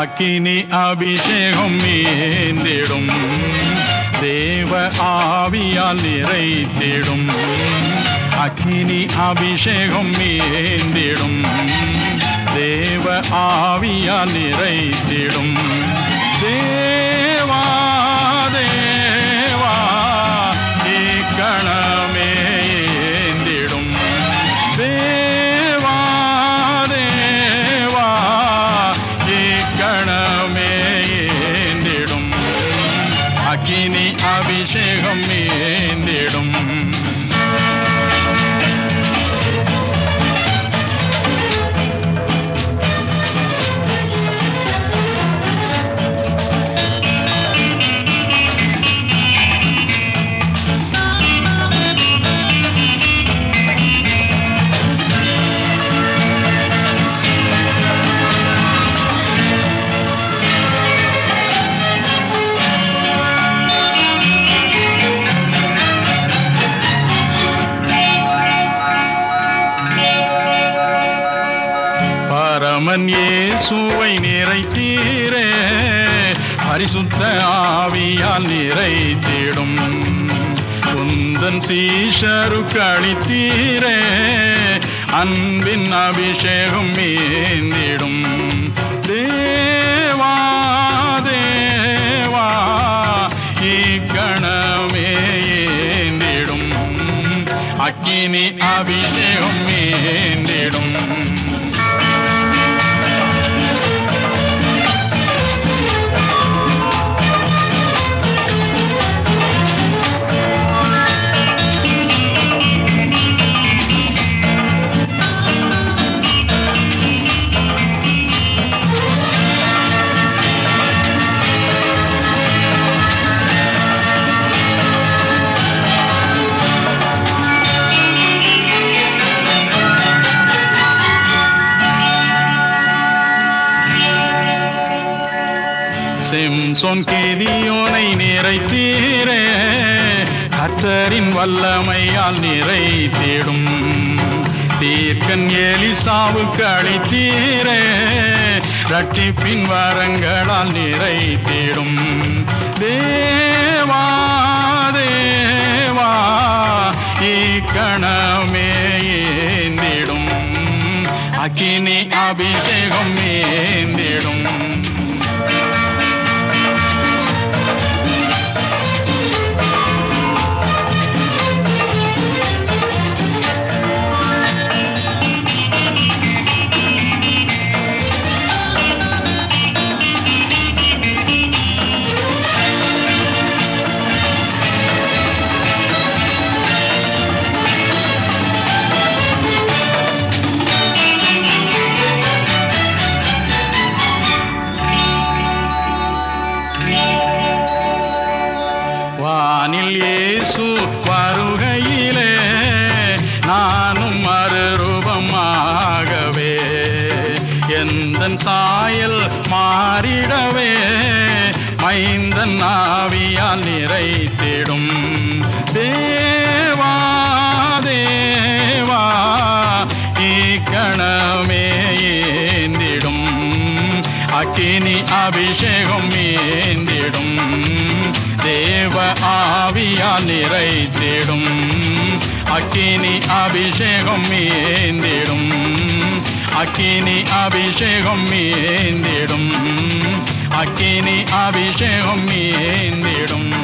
அக்கினி அபிஷேகம் மீந்திடும் தேவ ஆவியால் நிறைத்திடும் அக்கினி அபிஷேகம் மீந்திடும் தேவ ஆவியால் நிறைத்திடும் அக்கினி அபிஷேகம் ஏந்திடும் பரமன் இயேசுவை நிறைத்தீரே. பரிசுத்த ஆவியால் நிறைத்திடும். குந்தன் சீஷரு கழித்தீரே அன்பின் அபிஷேகம் மீந்திடும் தேவா தேவா இக்கணமே ஏந்திடும். அக்கினி அபிஷேகம் ஏந்திடும் சிம்சோன் கிதியோனை நிறைத்தீரே. கற்றரின் வல்லமையால் நிறைத்திடும் தீர்க்கன் எலிசாவுக்கு அளித்தீரே. ரட்டிப்பின் வரங்களால் நிறைத்திடும் தேவா தேவா இக்கணமே ஏந்திடும். அக்கினி அபிஷேகம் ஏந்திடும். இயேசு வருகையிலே நானும் மறுரூபமாகவே. எந்தன் சாயல் மாறிடவே மைந்தன் ஆவியால் நிறைத்திடும் தே அக்கினி அபிஷேகம் மீந்திடும். தேவ ஆவியால் நிறைத்திடும் அக்கினி அபிஷேகம் மீந்திடும். அக்கினி அபிஷேகம் மீந்திடும். அக்கினி அபிஷேகம் மீந்திடும்.